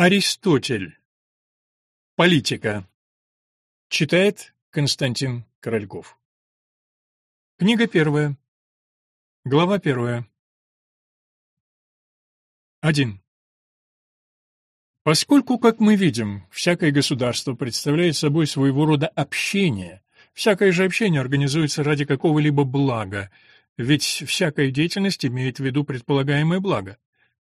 Аристотель. Политика. Читает Константин Корольков. Книга первая. Глава первая. 1. Поскольку, как мы видим, всякое государство представляет собой своего рода общение, всякое же общение организуется ради какого-либо блага, ведь всякая деятельность имеет в виду предполагаемое благо,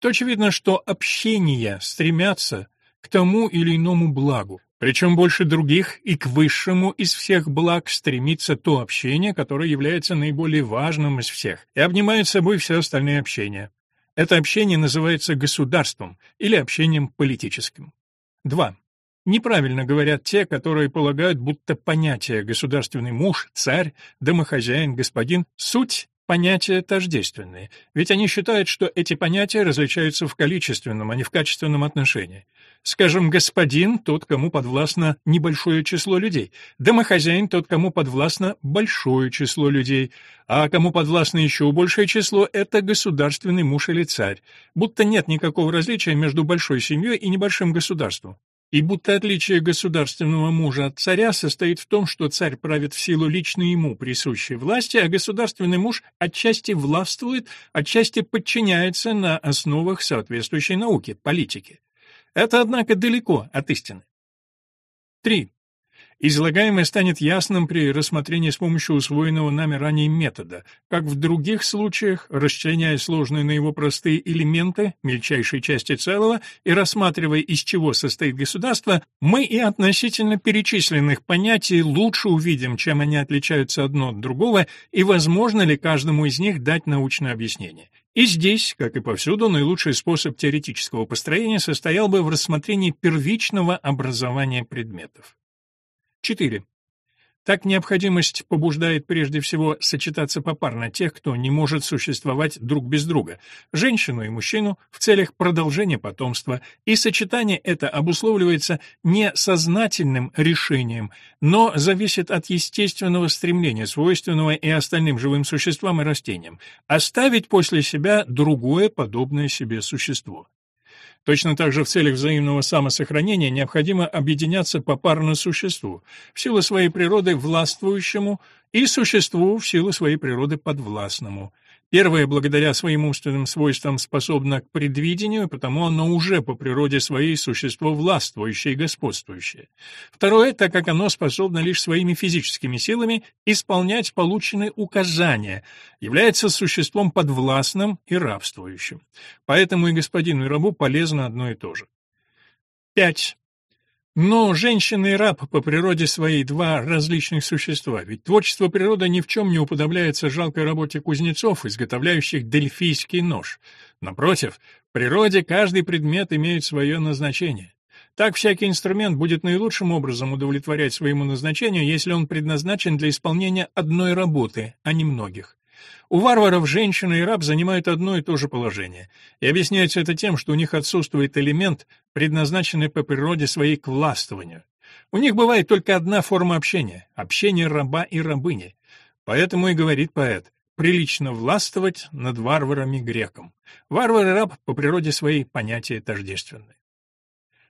то очевидно, что общения стремятся к тому или иному благу, причем больше других и к высшему из всех благ стремится то общение, которое является наиболее важным из всех и обнимает собой все остальные общения. Это общение называется государством или общением политическим. 2. Неправильно говорят те, которые полагают, будто понятие «государственный муж», «царь», «домохозяин», «господин» — суть понятия тождественные, ведь они считают, что эти понятия различаются в количественном, а не в качественном отношении. Скажем, господин — тот, кому подвластно небольшое число людей, домохозяин — тот, кому подвластно большое число людей, а кому подвластно еще большее число — это государственный муж или царь, будто нет никакого различия между большой семьей и небольшим государством. И будто отличие государственного мужа от царя состоит в том, что царь правит в силу лично ему присущей власти, а государственный муж отчасти властвует, отчасти подчиняется на основах соответствующей науки, политики. Это, однако, далеко от истины. 3. Излагаемое станет ясным при рассмотрении с помощью усвоенного нами ранее метода, как в других случаях, расчленяя сложные на его простые элементы, мельчайшие части целого, и рассматривая, из чего состоит государство, мы и относительно перечисленных понятий лучше увидим, чем они отличаются одно от другого, и возможно ли каждому из них дать научное объяснение. И здесь, как и повсюду, наилучший способ теоретического построения состоял бы в рассмотрении первичного образования предметов. 4. Так необходимость побуждает прежде всего сочетаться попарно тех, кто не может существовать друг без друга, женщину и мужчину в целях продолжения потомства, и сочетание это обусловливается не сознательным решением, но зависит от естественного стремления, свойственного и остальным живым существам и растениям, оставить после себя другое подобное себе существо. Точно так же в целях взаимного самосохранения необходимо объединяться по парному существу, в силу своей природы властвующему и существу в силу своей природы подвластному. Первое, благодаря своим умственным свойствам, способно к предвидению, потому оно уже по природе своей существо властвующее и господствующее. Второе, так как оно способно лишь своими физическими силами исполнять полученные указания, является существом подвластным и рабствующим. Поэтому и господину и рабу полезно одно и то же. 5. Но женщина и раб по природе своей два различных существа, ведь творчество природы ни в чем не уподобляется жалкой работе кузнецов, изготовляющих дельфийский нож. Напротив, в природе каждый предмет имеет свое назначение. Так всякий инструмент будет наилучшим образом удовлетворять своему назначению, если он предназначен для исполнения одной работы, а не многих. У варваров женщина и раб занимают одно и то же положение, и объясняется это тем, что у них отсутствует элемент, предназначенный по природе своей к властвованию. У них бывает только одна форма общения — общение раба и рабыни. Поэтому и говорит поэт — прилично властвовать над варварами-греком. Варвар и раб по природе своей понятия тождественны.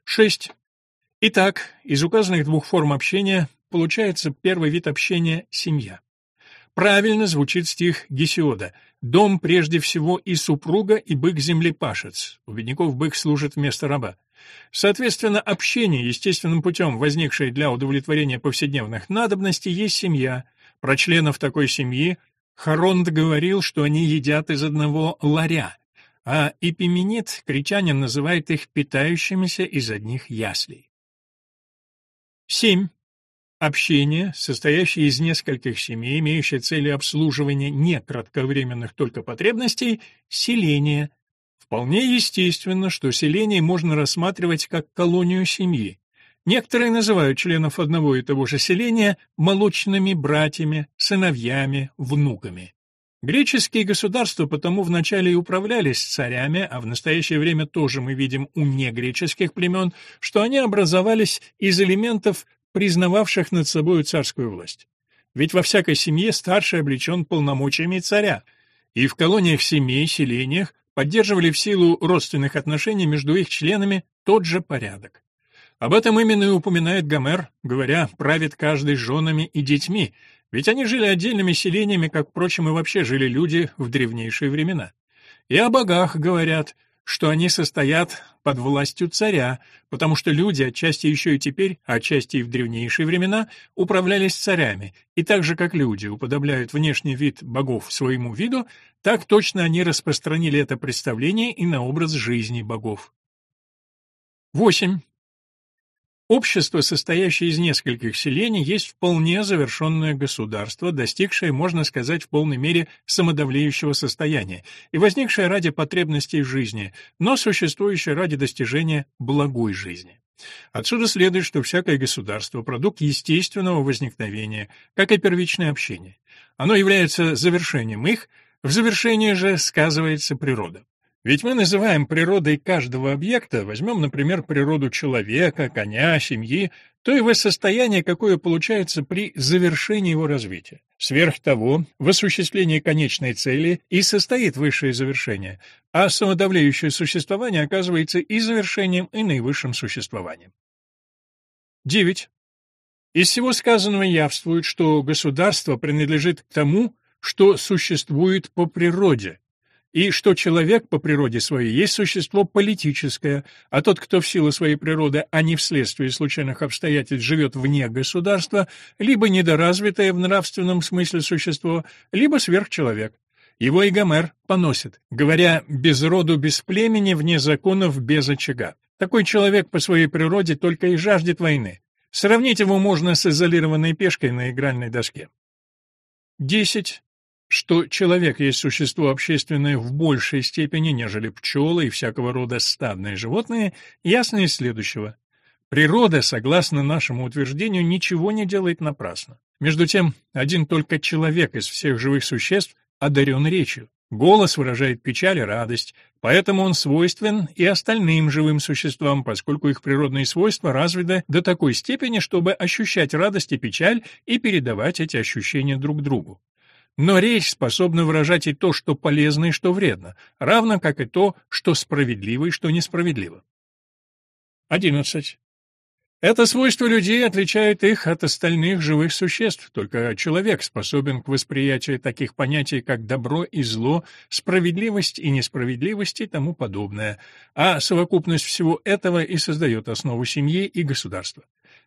6. Итак, из указанных двух форм общения получается первый вид общения — семья. Правильно звучит стих Гесиода «Дом прежде всего и супруга, и бык-землепашец». У бедняков бык служит вместо раба. Соответственно, общение, естественным путем возникшее для удовлетворения повседневных надобностей, есть семья. Про членов такой семьи Харонд говорил, что они едят из одного ларя, а Эпименит, критянин, называет их питающимися из одних яслей. 7. Общение, состоящее из нескольких семей, имеющее целью обслуживания не кратковременных только потребностей, селение. Вполне естественно, что селение можно рассматривать как колонию семьи. Некоторые называют членов одного и того же селения молочными братьями, сыновьями, внуками. Греческие государства потому вначале и управлялись царями, а в настоящее время тоже мы видим у негреческих племен, что они образовались из элементов признававших над собою царскую власть. Ведь во всякой семье старший облечен полномочиями царя, и в колониях семей, селениях поддерживали в силу родственных отношений между их членами тот же порядок. Об этом именно и упоминает Гомер, говоря, правит каждый женами и детьми, ведь они жили отдельными селениями, как, впрочем, и вообще жили люди в древнейшие времена. И о богах говорят, что они состоят под властью царя, потому что люди, отчасти еще и теперь, отчасти и в древнейшие времена, управлялись царями, и так же, как люди уподобляют внешний вид богов своему виду, так точно они распространили это представление и на образ жизни богов. 8. Общество, состоящее из нескольких селений, есть вполне завершенное государство, достигшее, можно сказать, в полной мере самодавлеющего состояния и возникшее ради потребностей жизни, но существующее ради достижения благой жизни. Отсюда следует, что всякое государство – продукт естественного возникновения, как и первичное общение. Оно является завершением их, в завершении же сказывается природа. Ведь мы называем природой каждого объекта, возьмем, например, природу человека, коня, семьи, то его состояние, какое получается при завершении его развития. Сверх того, в осуществлении конечной цели и состоит высшее завершение, а самодавлеющее существование оказывается и завершением, и наивысшим существованием. 9. Из всего сказанного явствует, что государство принадлежит к тому, что существует по природе, и что человек по природе своей есть существо политическое, а тот, кто в силу своей природы, а не вследствие случайных обстоятельств живет вне государства, либо недоразвитое в нравственном смысле существо, либо сверхчеловек. Его и Гомер поносит, говоря «без роду, без племени, вне законов, без очага». Такой человек по своей природе только и жаждет войны. Сравнить его можно с изолированной пешкой на игральной доске. 10 что человек есть существо общественное в большей степени, нежели пчелы и всякого рода стадные животные, ясно из следующего. Природа, согласно нашему утверждению, ничего не делает напрасно. Между тем, один только человек из всех живых существ одарен речью. Голос выражает печаль и радость, поэтому он свойствен и остальным живым существам, поскольку их природные свойства развиты до такой степени, чтобы ощущать радость и печаль и передавать эти ощущения друг другу. Но речь способна выражать и то, что полезно и что вредно, равно как и то, что справедливо и что несправедливо. 11. Это свойство людей отличает их от остальных живых существ, только человек способен к восприятию таких понятий, как добро и зло, справедливость и несправедливость и тому подобное, а совокупность всего этого и создает основу семьи и государства.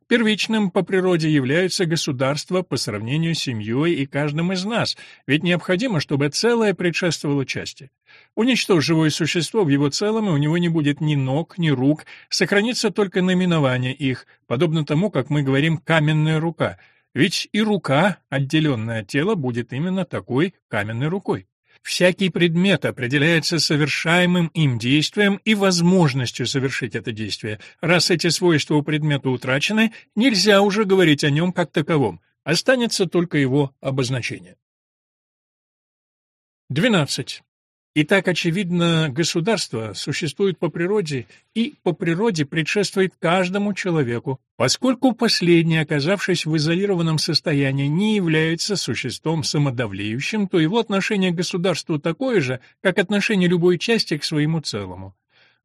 Первичным по природе является государство по сравнению с семьей и каждым из нас, ведь необходимо, чтобы целое предшествовало части. Уничтожь живое существо в его целом, и у него не будет ни ног, ни рук, сохранится только наименование их, подобно тому, как мы говорим «каменная рука», ведь и рука, отделенная от тела, будет именно такой каменной рукой. Всякий предмет определяется совершаемым им действием и возможностью совершить это действие. Раз эти свойства у предмета утрачены, нельзя уже говорить о нем как таковом, останется только его обозначение. 12. Итак, очевидно, государство существует по природе и по природе предшествует каждому человеку, поскольку последний, оказавшись в изолированном состоянии, не является существом самодавлеющим, то его отношение к государству такое же, как отношение любой части к своему целому.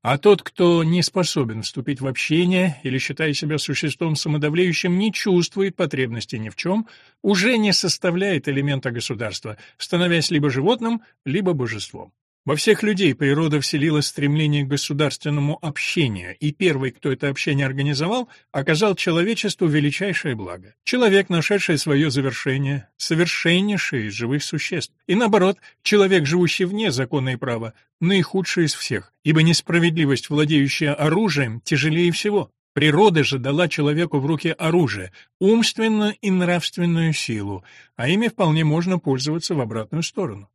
А тот, кто не способен вступить в общение или считая себя существом самодавлеющим, не чувствует потребности ни в чем, уже не составляет элемента государства, становясь либо животным, либо божеством. Во всех людей природа вселила стремление к государственному общению, и первый, кто это общение организовал, оказал человечеству величайшее благо. Человек, нашедший свое завершение, совершеннейший из живых существ. И наоборот, человек, живущий вне закона и права, наихудший из всех, ибо несправедливость, владеющая оружием, тяжелее всего. Природа же дала человеку в руки оружие, умственную и нравственную силу, а ими вполне можно пользоваться в обратную сторону.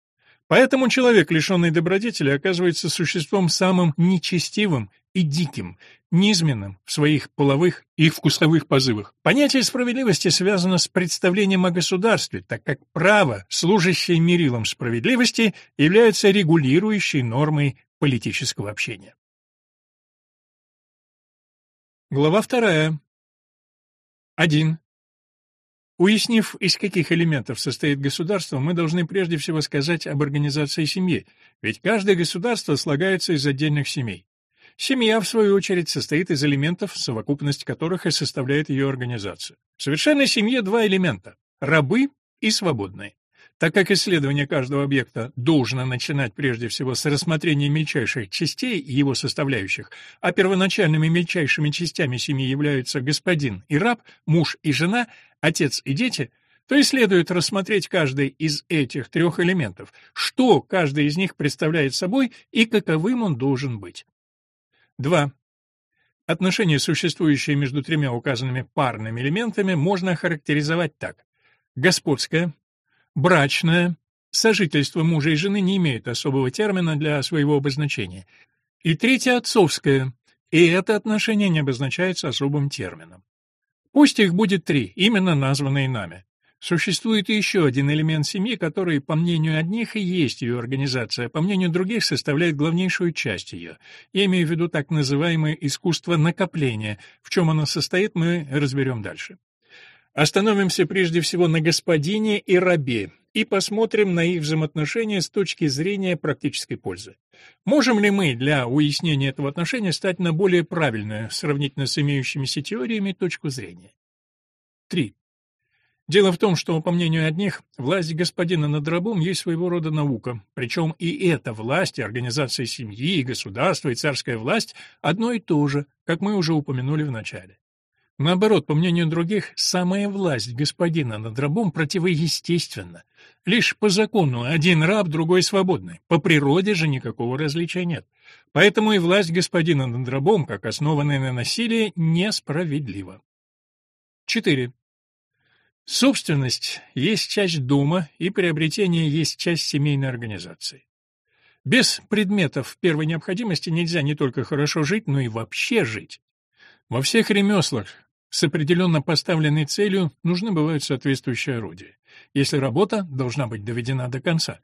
Поэтому человек, лишенный добродетели, оказывается существом самым нечестивым и диким, низменным в своих половых и вкусовых позывах. Понятие справедливости связано с представлением о государстве, так как право, служащее мерилом справедливости, является регулирующей нормой политического общения. Глава вторая. 1. Уяснив, из каких элементов состоит государство, мы должны прежде всего сказать об организации семьи, ведь каждое государство слагается из отдельных семей. Семья, в свою очередь, состоит из элементов, совокупность которых и составляет ее организацию. В совершенной семье два элемента – рабы и свободные. Так как исследование каждого объекта должно начинать прежде всего с рассмотрения мельчайших частей его составляющих, а первоначальными мельчайшими частями семьи являются господин и раб, муж и жена, отец и дети, то и следует рассмотреть каждый из этих трех элементов, что каждый из них представляет собой и каковым он должен быть. 2. Отношения, существующие между тремя указанными парными элементами, можно охарактеризовать так. Господское, Брачное сожительство мужа и жены не имеет особого термина для своего обозначения. И третье отцовское, и это отношение не обозначается особым термином. Пусть их будет три, именно названные нами. Существует еще один элемент семьи, который, по мнению одних, и есть ее организация, а по мнению других, составляет главнейшую часть ее. Я имею в виду так называемое искусство накопления. В чем оно состоит, мы разберем дальше. Остановимся прежде всего на господине и рабе и посмотрим на их взаимоотношения с точки зрения практической пользы. Можем ли мы для уяснения этого отношения стать на более правильную, сравнительно с имеющимися теориями, точку зрения? 3. Дело в том, что, по мнению одних, власть господина над рабом есть своего рода наука, причем и эта власть, и организация семьи, и государства, и царская власть одно и то же, как мы уже упомянули в начале. Наоборот, по мнению других, самая власть господина над рабом противоестественна. Лишь по закону один раб, другой свободный. По природе же никакого различия нет. Поэтому и власть господина над рабом, как основанная на насилии, несправедлива. 4. Собственность есть часть дома, и приобретение есть часть семейной организации. Без предметов первой необходимости нельзя не только хорошо жить, но и вообще жить. Во всех ремеслах с определенно поставленной целью нужны бывают соответствующие орудия, если работа должна быть доведена до конца.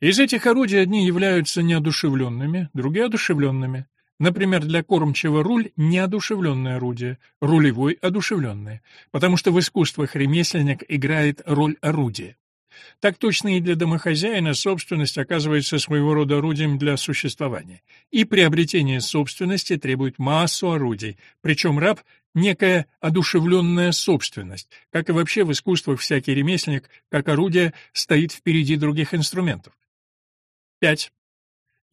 Из этих орудий одни являются неодушевленными, другие — одушевленными. Например, для кормчего руль — неодушевленное орудие, рулевой — одушевленное, потому что в искусствах ремесленник играет роль орудия. Так точно и для домохозяина собственность оказывается своего рода орудием для существования. И приобретение собственности требует массу орудий, причем раб — некая одушевленная собственность, как и вообще в искусствах всякий ремесленник, как орудие, стоит впереди других инструментов. 5.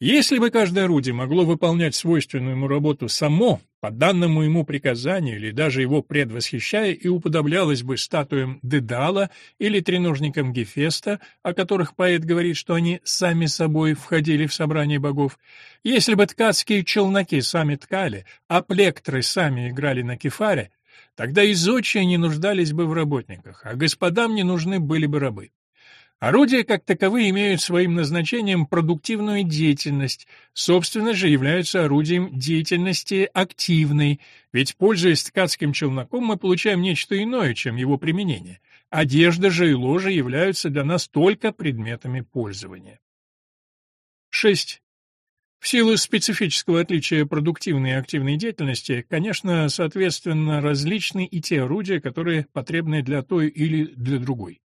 Если бы каждое орудие могло выполнять свойственную ему работу само, по данному ему приказанию или даже его предвосхищая, и уподоблялось бы статуям Дедала или треножникам Гефеста, о которых поэт говорит, что они сами собой входили в собрание богов, если бы ткацкие челноки сами ткали, а плектры сами играли на кефаре, тогда и зодчие не нуждались бы в работниках, а господам не нужны были бы рабы. Орудия как таковые имеют своим назначением продуктивную деятельность, собственно же являются орудием деятельности активной, ведь, пользуясь ткацким челноком, мы получаем нечто иное, чем его применение. Одежда же и ложа являются для нас только предметами пользования. 6. В силу специфического отличия продуктивной и активной деятельности, конечно, соответственно, различны и те орудия, которые потребны для той или для другой.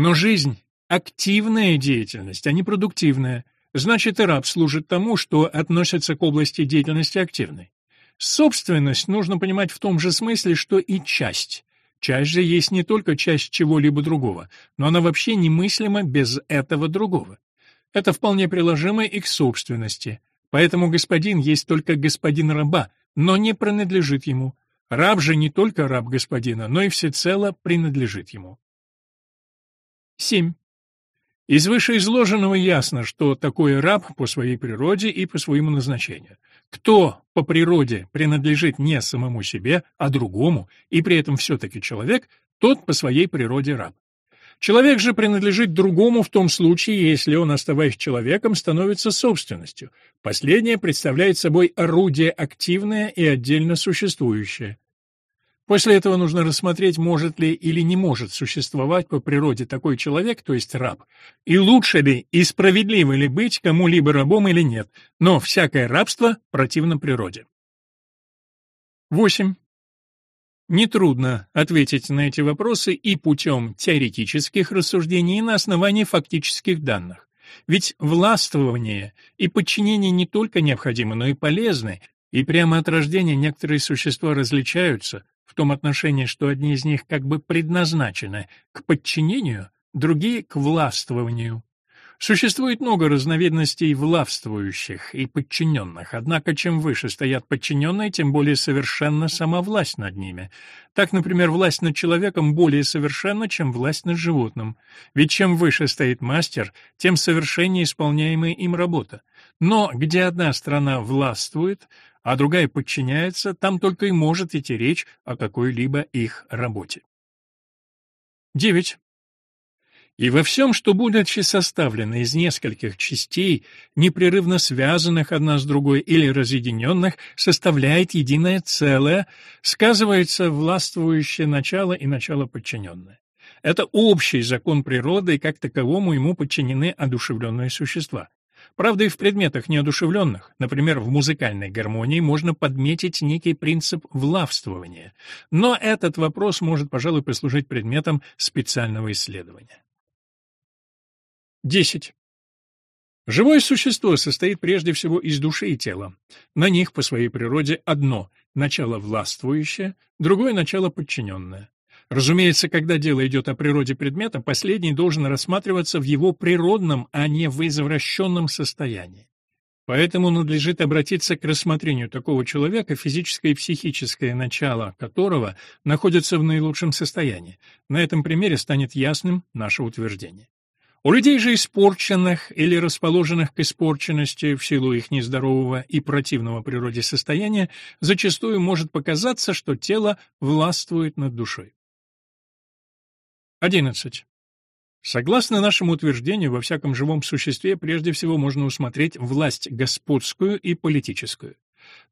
Но жизнь — активная деятельность, а не продуктивная. Значит, и раб служит тому, что относится к области деятельности активной. Собственность нужно понимать в том же смысле, что и часть. Часть же есть не только часть чего-либо другого, но она вообще немыслима без этого другого. Это вполне приложимо и к собственности. Поэтому господин есть только господин раба, но не принадлежит ему. Раб же не только раб господина, но и всецело принадлежит ему. 7. Из вышеизложенного ясно, что такое раб по своей природе и по своему назначению. Кто по природе принадлежит не самому себе, а другому, и при этом все-таки человек, тот по своей природе раб. Человек же принадлежит другому в том случае, если он, оставаясь человеком, становится собственностью. Последнее представляет собой орудие активное и отдельно существующее. После этого нужно рассмотреть, может ли или не может существовать по природе такой человек, то есть раб, и лучше ли и справедливо ли быть кому-либо рабом или нет, но всякое рабство противно природе. 8. Нетрудно ответить на эти вопросы и путем теоретических рассуждений, и на основании фактических данных. Ведь властвование и подчинение не только необходимы, но и полезны, и прямо от рождения некоторые существа различаются в том отношении, что одни из них как бы предназначены к подчинению, другие — к властвованию. Существует много разновидностей властвующих и подчиненных, однако чем выше стоят подчиненные, тем более совершенна сама власть над ними. Так, например, власть над человеком более совершенна, чем власть над животным. Ведь чем выше стоит мастер, тем совершеннее исполняемая им работа. Но где одна страна властвует, а другая подчиняется, там только и может идти речь о какой-либо их работе. 9. И во всем, что, будучи составлено из нескольких частей, непрерывно связанных одна с другой или разъединенных, составляет единое целое, сказывается властвующее начало и начало подчиненное. Это общий закон природы, и как таковому ему подчинены одушевленные существа. Правда, и в предметах неодушевленных, например, в музыкальной гармонии, можно подметить некий принцип влавствования. Но этот вопрос может, пожалуй, послужить предметом специального исследования. 10. Живое существо состоит прежде всего из души и тела. На них по своей природе одно – начало властвующее, другое – начало подчиненное. Разумеется, когда дело идет о природе предмета, последний должен рассматриваться в его природном, а не в извращенном состоянии. Поэтому надлежит обратиться к рассмотрению такого человека, физическое и психическое начало которого находятся в наилучшем состоянии. На этом примере станет ясным наше утверждение. У людей же испорченных или расположенных к испорченности в силу их нездорового и противного природе состояния зачастую может показаться, что тело властвует над душой. 11. Согласно нашему утверждению, во всяком живом существе прежде всего можно усмотреть власть господскую и политическую.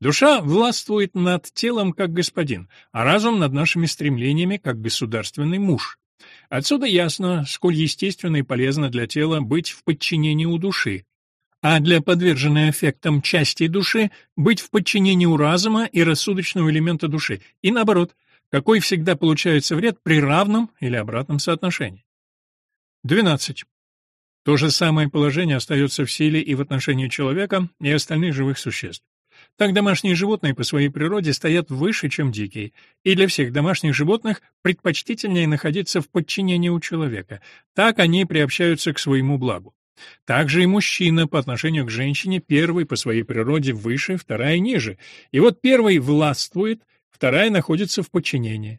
Душа властвует над телом как господин, а разум над нашими стремлениями как государственный муж. Отсюда ясно, сколь естественно и полезно для тела быть в подчинении у души, а для подверженной эффектам части души быть в подчинении у разума и рассудочного элемента души, и наоборот, какой всегда получается вред при равном или обратном соотношении. 12. То же самое положение остается в силе и в отношении человека и остальных живых существ. Так домашние животные по своей природе стоят выше, чем дикие, и для всех домашних животных предпочтительнее находиться в подчинении у человека. Так они приобщаются к своему благу. Также и мужчина по отношению к женщине первый по своей природе выше, вторая ниже. И вот первый властвует, вторая находится в подчинении.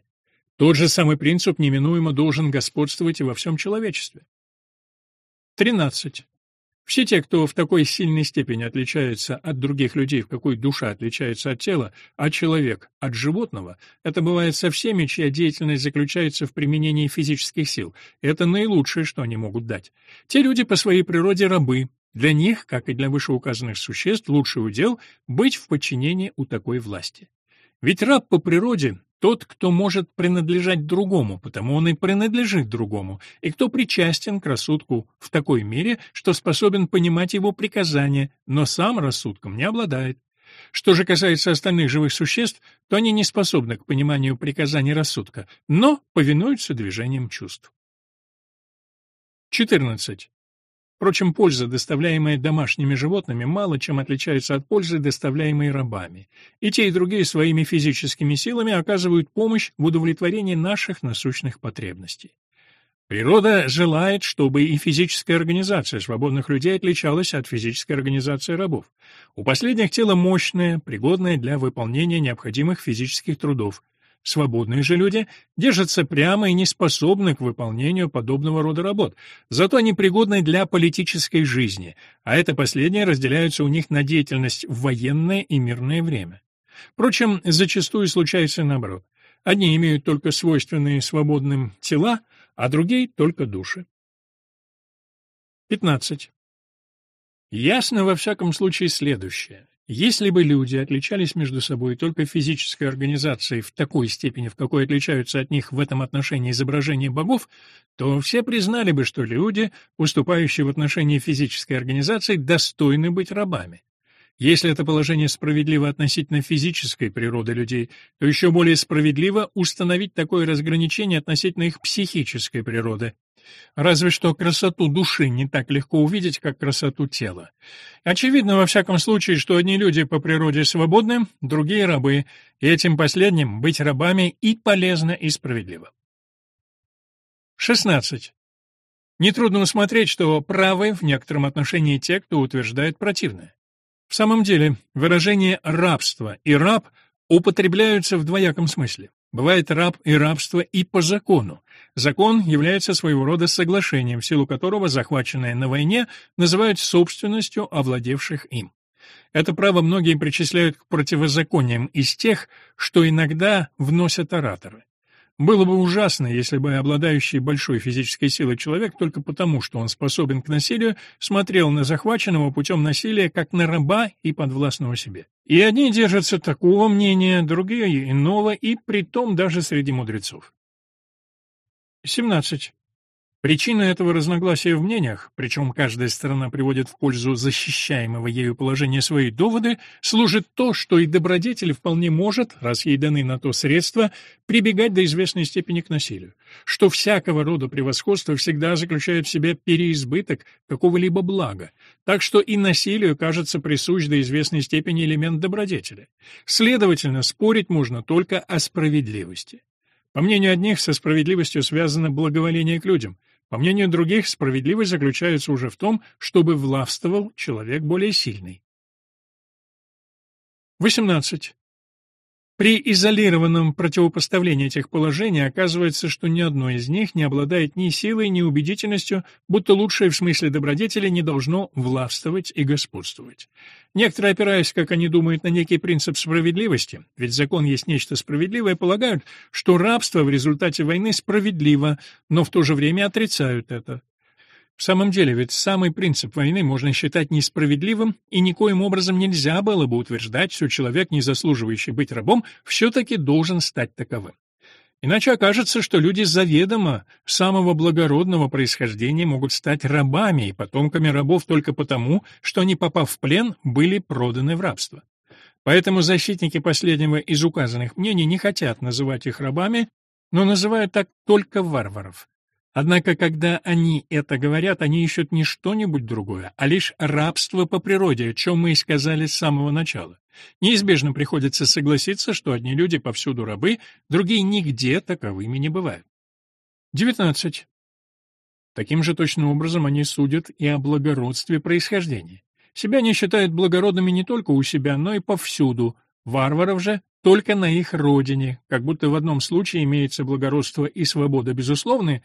Тот же самый принцип неминуемо должен господствовать и во всем человечестве. 13. Все те, кто в такой сильной степени отличается от других людей, в какой душа отличается от тела, а человек от животного, это бывает со всеми, чья деятельность заключается в применении физических сил. Это наилучшее, что они могут дать. Те люди по своей природе рабы. Для них, как и для вышеуказанных существ, лучший удел — быть в подчинении у такой власти. Ведь раб по природе тот, кто может принадлежать другому, потому он и принадлежит другому, и кто причастен к рассудку в такой мере, что способен понимать его приказания, но сам рассудком не обладает. Что же касается остальных живых существ, то они не способны к пониманию приказаний рассудка, но повинуются движениям чувств. 14. Впрочем, польза, доставляемая домашними животными, мало чем отличается от пользы, доставляемой рабами. И те, и другие своими физическими силами оказывают помощь в удовлетворении наших насущных потребностей. Природа желает, чтобы и физическая организация свободных людей отличалась от физической организации рабов. У последних тело мощное, пригодное для выполнения необходимых физических трудов, Свободные же люди держатся прямо и не способны к выполнению подобного рода работ, зато они пригодны для политической жизни, а это последнее разделяются у них на деятельность в военное и мирное время. Впрочем, зачастую случается наоборот. Одни имеют только свойственные свободным тела, а другие — только души. 15. Ясно во всяком случае следующее. Если бы люди отличались между собой только физической организацией в такой степени, в какой отличаются от них в этом отношении изображения богов, то все признали бы, что люди, уступающие в отношении физической организации, достойны быть рабами. Если это положение справедливо относительно физической природы людей, то еще более справедливо установить такое разграничение относительно их психической природы. Разве что красоту души не так легко увидеть, как красоту тела. Очевидно, во всяком случае, что одни люди по природе свободны, другие — рабы, и этим последним быть рабами и полезно, и справедливо. 16. Нетрудно усмотреть, что правы в некотором отношении те, кто утверждает противное. В самом деле, выражение «рабство» и «раб» употребляются в двояком смысле. Бывает раб и рабство и по закону. Закон является своего рода соглашением, в силу которого захваченное на войне называют собственностью овладевших им. Это право многие причисляют к противозакониям из тех, что иногда вносят ораторы. Было бы ужасно, если бы обладающий большой физической силой человек только потому, что он способен к насилию, смотрел на захваченного путем насилия как на раба и подвластного себе. И одни держатся такого мнения, другие — иного, и притом даже среди мудрецов. 17. Причина этого разногласия в мнениях, причем каждая сторона приводит в пользу защищаемого ею положения свои доводы, служит то, что и добродетель вполне может, раз ей даны на то средства, прибегать до известной степени к насилию, что всякого рода превосходство всегда заключает в себе переизбыток какого-либо блага, так что и насилию кажется присущ до известной степени элемент добродетели. Следовательно, спорить можно только о справедливости. По мнению одних, со справедливостью связано благоволение к людям, по мнению других, справедливость заключается уже в том, чтобы властвовал человек более сильный. 18. При изолированном противопоставлении этих положений оказывается, что ни одно из них не обладает ни силой, ни убедительностью, будто лучшее в смысле добродетели не должно властвовать и господствовать. Некоторые, опираясь, как они думают, на некий принцип справедливости, ведь закон есть нечто справедливое, полагают, что рабство в результате войны справедливо, но в то же время отрицают это. В самом деле, ведь самый принцип войны можно считать несправедливым, и никоим образом нельзя было бы утверждать, что человек, не заслуживающий быть рабом, все-таки должен стать таковым. Иначе окажется, что люди заведомо самого благородного происхождения могут стать рабами и потомками рабов только потому, что они, попав в плен, были проданы в рабство. Поэтому защитники последнего из указанных мнений не хотят называть их рабами, но называют так только варваров. Однако, когда они это говорят, они ищут не что-нибудь другое, а лишь рабство по природе, о чем мы и сказали с самого начала. Неизбежно приходится согласиться, что одни люди повсюду рабы, другие нигде таковыми не бывают. 19. Таким же точным образом они судят и о благородстве происхождения. Себя не считают благородными не только у себя, но и повсюду, варваров же только на их родине, как будто в одном случае имеется благородство и свобода безусловные,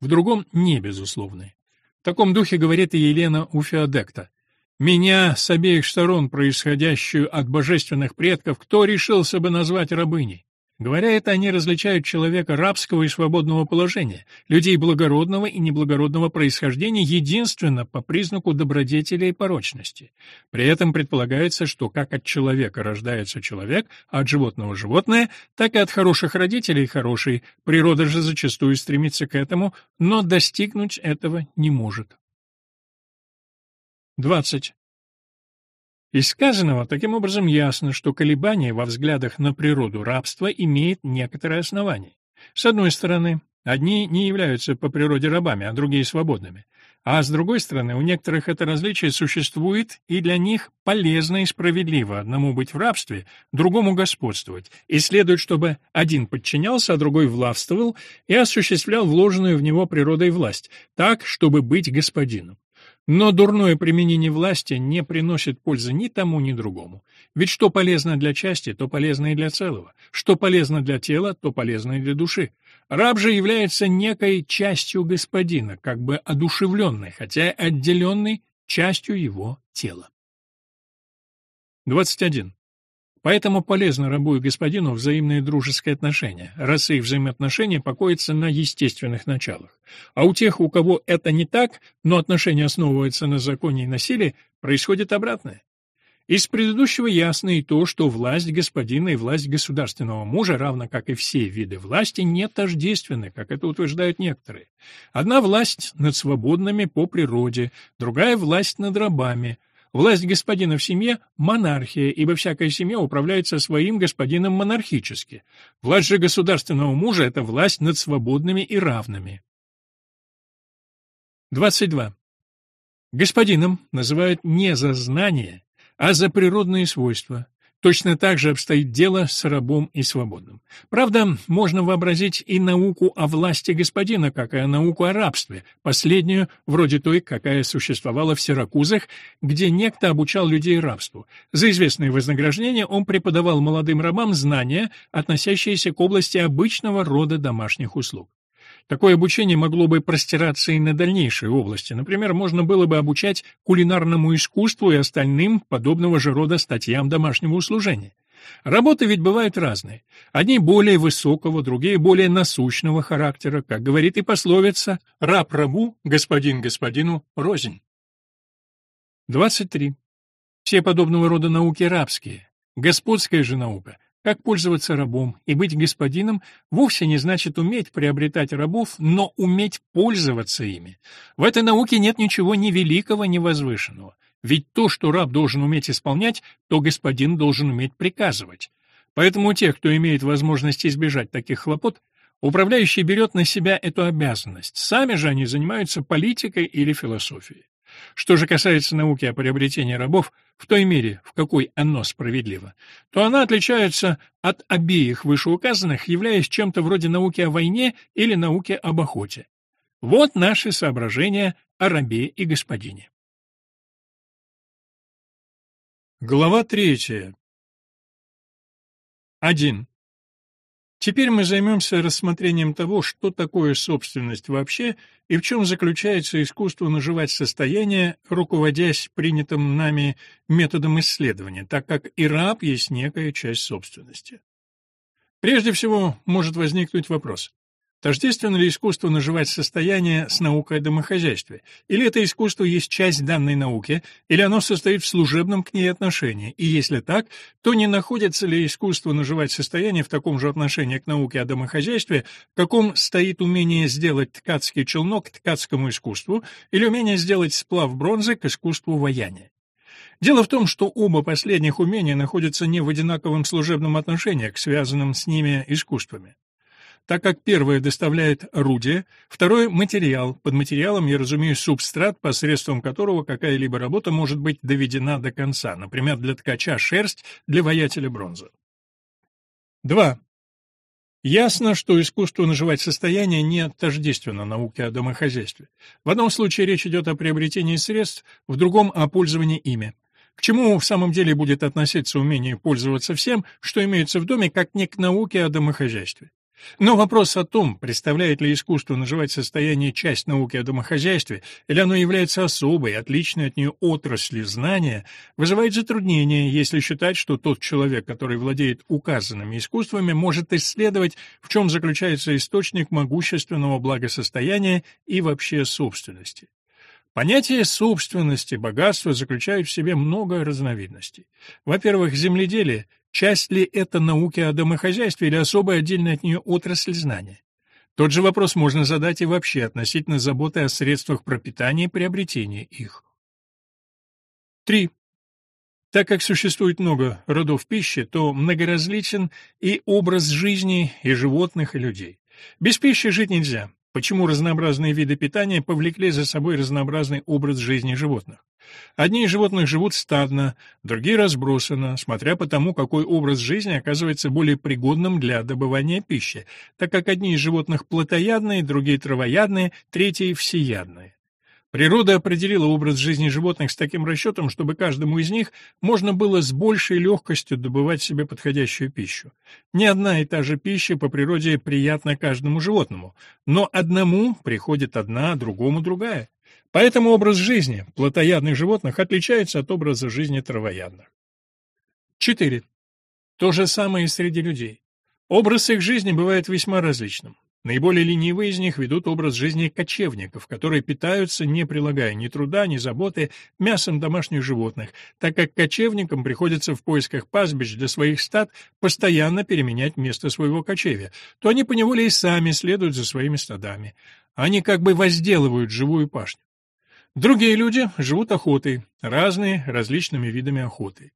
в другом — не безусловные. В таком духе говорит и Елена у Феодекта. «Меня с обеих сторон, происходящую от божественных предков, кто решился бы назвать рабыней? Говоря это, они различают человека рабского и свободного положения, людей благородного и неблагородного происхождения единственно по признаку добродетели и порочности. При этом предполагается, что как от человека рождается человек, а от животного — животное, так и от хороших родителей — хороший. Природа же зачастую стремится к этому, но достигнуть этого не может. 20. Из сказанного таким образом ясно, что колебание во взглядах на природу рабства имеет некоторое основание. С одной стороны, одни не являются по природе рабами, а другие свободными. А с другой стороны, у некоторых это различие существует, и для них полезно и справедливо одному быть в рабстве, другому господствовать, и следует, чтобы один подчинялся, а другой властвовал и осуществлял вложенную в него природой власть, так, чтобы быть господином. Но дурное применение власти не приносит пользы ни тому, ни другому. Ведь что полезно для части, то полезно и для целого. Что полезно для тела, то полезно и для души. Раб же является некой частью господина, как бы одушевленной, хотя отделенной частью его тела. 21. Поэтому полезно рабу и господину взаимные дружеские отношения, раз их взаимоотношения покоятся на естественных началах. А у тех, у кого это не так, но отношения основываются на законе и насилии, происходит обратное. Из предыдущего ясно и то, что власть господина и власть государственного мужа, равно как и все виды власти, не тождественны, как это утверждают некоторые. Одна власть над свободными по природе, другая власть над рабами, Власть господина в семье – монархия, ибо всякая семья управляется своим господином монархически. Власть же государственного мужа – это власть над свободными и равными. 22. Господином называют не за знание, а за природные свойства. Точно так же обстоит дело с рабом и свободным. Правда, можно вообразить и науку о власти господина, как и науку о рабстве, последнюю, вроде той, какая существовала в Сиракузах, где некто обучал людей рабству. За известное вознаграждение он преподавал молодым рабам знания, относящиеся к области обычного рода домашних услуг. Такое обучение могло бы простираться и на дальнейшие области. Например, можно было бы обучать кулинарному искусству и остальным подобного же рода статьям домашнего услужения. Работы ведь бывают разные. Одни более высокого, другие более насущного характера, как говорит и пословица «раб рабу, господин господину рознь». 23. Все подобного рода науки рабские. Господская же наука как пользоваться рабом и быть господином вовсе не значит уметь приобретать рабов, но уметь пользоваться ими. В этой науке нет ничего ни великого, ни возвышенного. Ведь то, что раб должен уметь исполнять, то господин должен уметь приказывать. Поэтому у тех, кто имеет возможность избежать таких хлопот, управляющий берет на себя эту обязанность. Сами же они занимаются политикой или философией. Что же касается науки о приобретении рабов, в той мере, в какой оно справедливо, то она отличается от обеих вышеуказанных, являясь чем-то вроде науки о войне или науки об охоте. Вот наши соображения о рабе и господине. Глава третья. 1. Теперь мы займемся рассмотрением того, что такое собственность вообще и в чем заключается искусство наживать состояние, руководясь принятым нами методом исследования, так как и раб есть некая часть собственности. Прежде всего, может возникнуть вопрос. Тождественно ли искусство наживать состояние с наукой о домохозяйстве? Или это искусство есть часть данной науки, или оно состоит в служебном к ней отношении? И если так, то не находится ли искусство наживать состояние в таком же отношении к науке о домохозяйстве, в каком стоит умение сделать ткацкий челнок к ткацкому искусству, или умение сделать сплав бронзы к искусству ваяния? Дело в том, что оба последних умения находятся не в одинаковом служебном отношении к связанным с ними искусствами так как первое доставляет орудие, второе — материал. Под материалом я разумею субстрат, посредством которого какая-либо работа может быть доведена до конца, например, для ткача шерсть, для воятеля бронза. 2. Ясно, что искусство наживать состояние не тождественно науке о домохозяйстве. В одном случае речь идет о приобретении средств, в другом — о пользовании ими. К чему в самом деле будет относиться умение пользоваться всем, что имеется в доме, как не к науке о домохозяйстве? Но вопрос о том, представляет ли искусство наживать состояние часть науки о домохозяйстве, или оно является особой, отличной от нее отраслью знания, вызывает затруднение, если считать, что тот человек, который владеет указанными искусствами, может исследовать, в чем заключается источник могущественного благосостояния и вообще собственности. Понятие собственности, богатства заключает в себе много разновидностей. Во-первых, земледелие Часть ли это науки о домохозяйстве или особая отдельная от нее отрасль знания? Тот же вопрос можно задать и вообще относительно заботы о средствах пропитания и приобретения их. 3. Так как существует много родов пищи, то многоразличен и образ жизни и животных, и людей. Без пищи жить нельзя. Почему разнообразные виды питания повлекли за собой разнообразный образ жизни животных? Одни из животных живут стадно, другие разбросано, смотря по тому, какой образ жизни оказывается более пригодным для добывания пищи, так как одни из животных плотоядные, другие травоядные, третьи всеядные. Природа определила образ жизни животных с таким расчетом, чтобы каждому из них можно было с большей легкостью добывать себе подходящую пищу. Не одна и та же пища по природе приятна каждому животному, но одному приходит одна, другому другая. Поэтому образ жизни плотоядных животных отличается от образа жизни травоядных. 4. То же самое и среди людей. Образ их жизни бывает весьма различным. Наиболее ленивые из них ведут образ жизни кочевников, которые питаются, не прилагая ни труда, ни заботы, мясом домашних животных, так как кочевникам приходится в поисках пастбищ для своих стад постоянно переменять место своего кочевья, то они поневоле и сами следуют за своими стадами. Они как бы возделывают живую пашню. Другие люди живут охотой, разные различными видами охоты.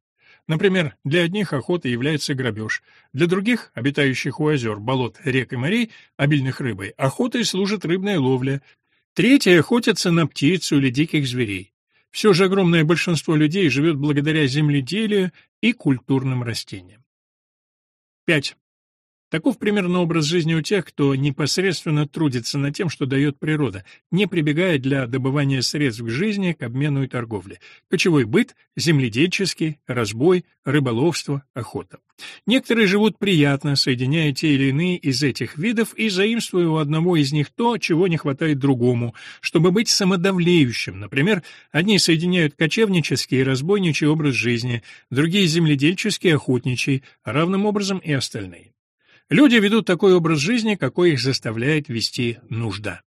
Например, для одних охота является грабеж, для других, обитающих у озер, болот, рек и морей, обильных рыбой, охотой служит рыбная ловля, Третьи охотятся на птицу или диких зверей. Все же огромное большинство людей живет благодаря земледелию и культурным растениям. 5. Таков примерно образ жизни у тех, кто непосредственно трудится над тем, что дает природа, не прибегая для добывания средств к жизни, к обмену и торговле. Кочевой быт, земледельческий, разбой, рыболовство, охота. Некоторые живут приятно, соединяя те или иные из этих видов и заимствуя у одного из них то, чего не хватает другому, чтобы быть самодавлеющим. Например, одни соединяют кочевнический и разбойничий образ жизни, другие — земледельческий охотничий, равным образом и остальные. Люди ведут такой образ жизни, какой их заставляет вести нужда.